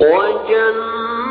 وجنة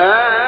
آه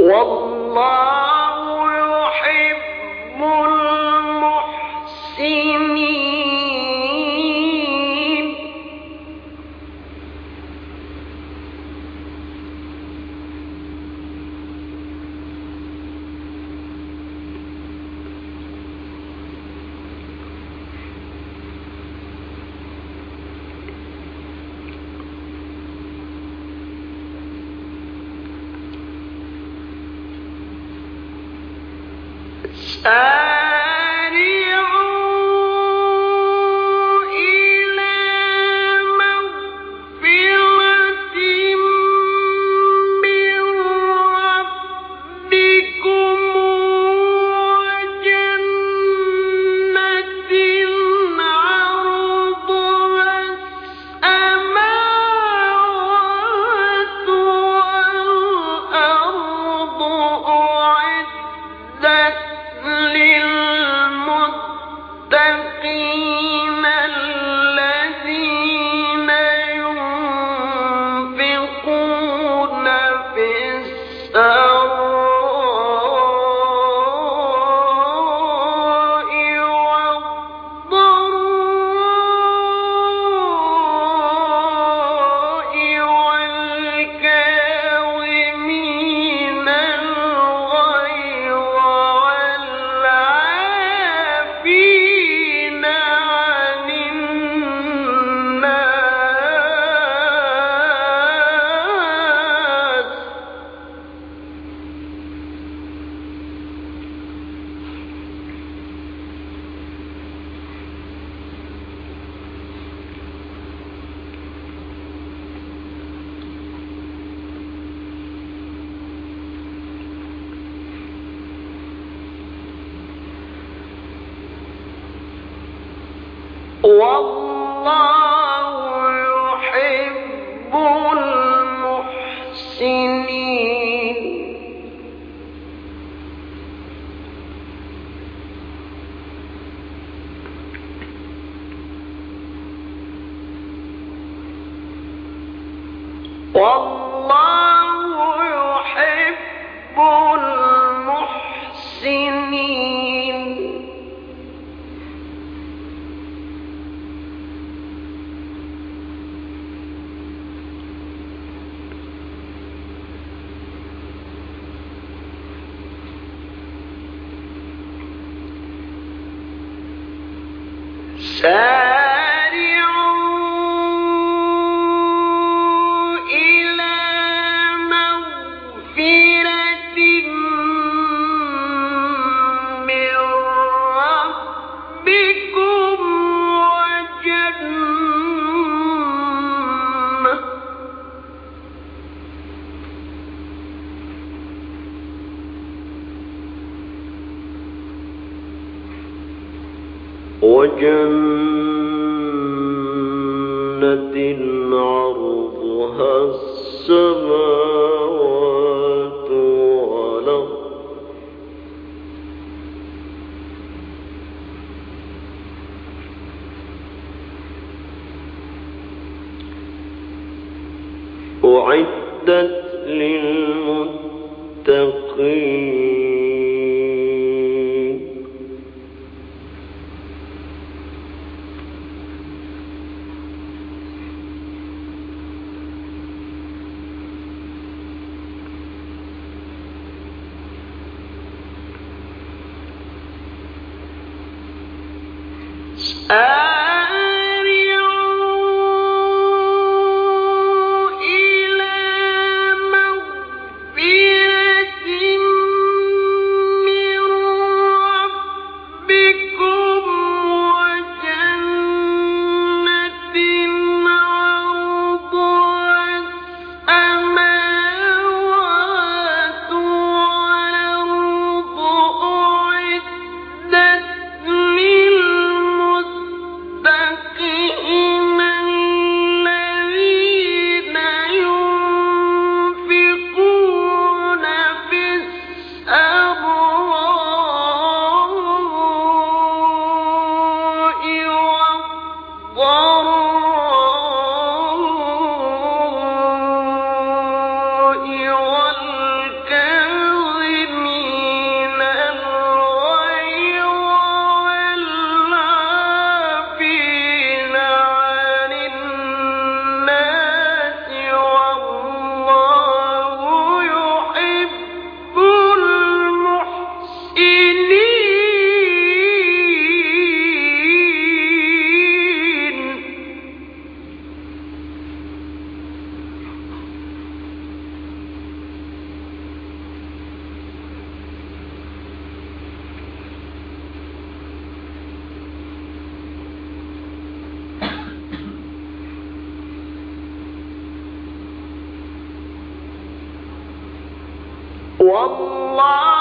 والله والله Sir? أعدت للمتقين. والله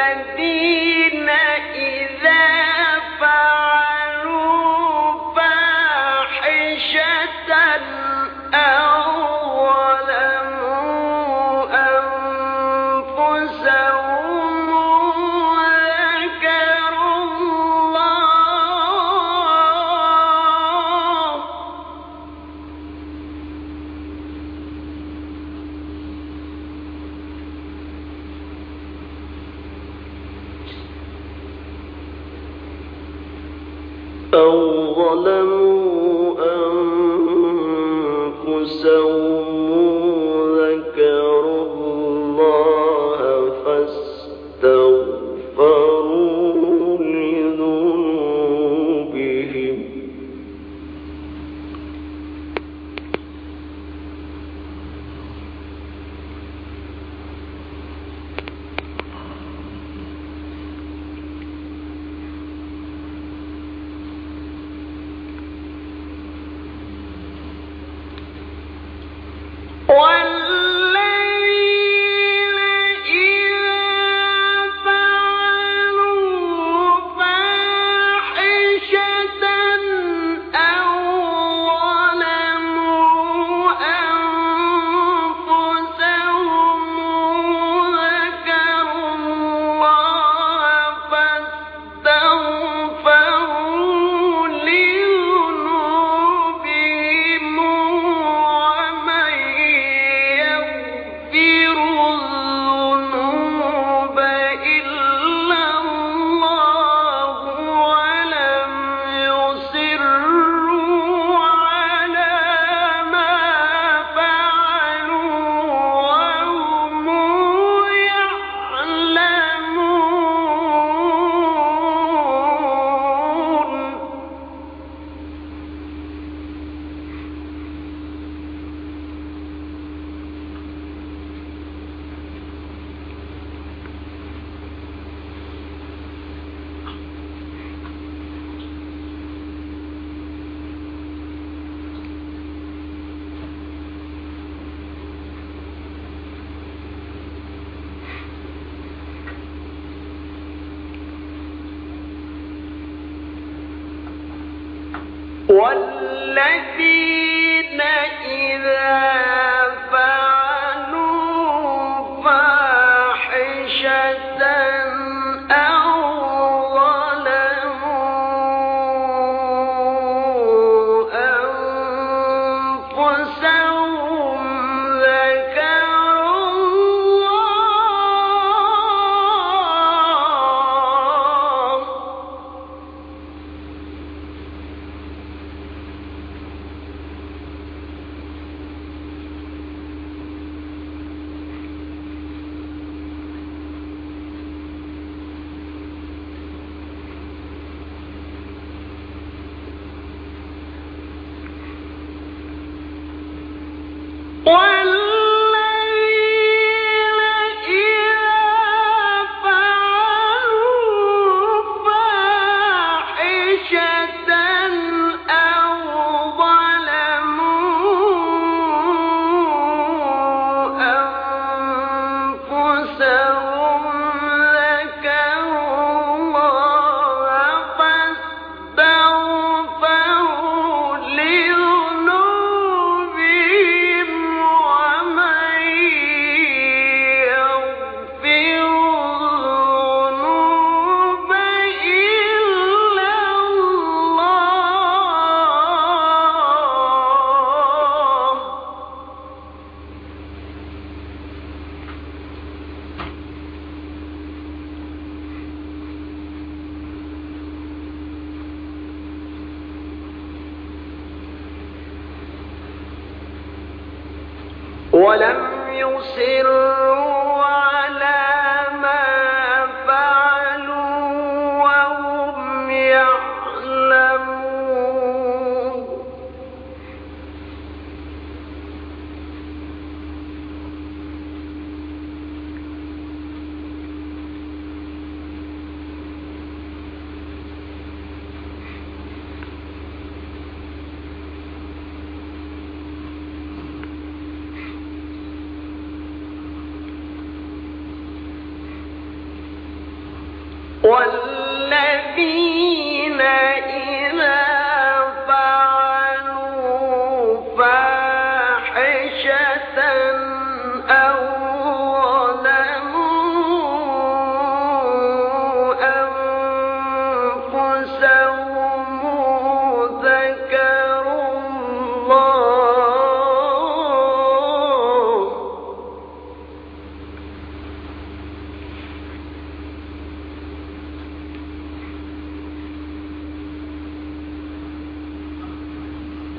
والذين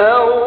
أو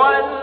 one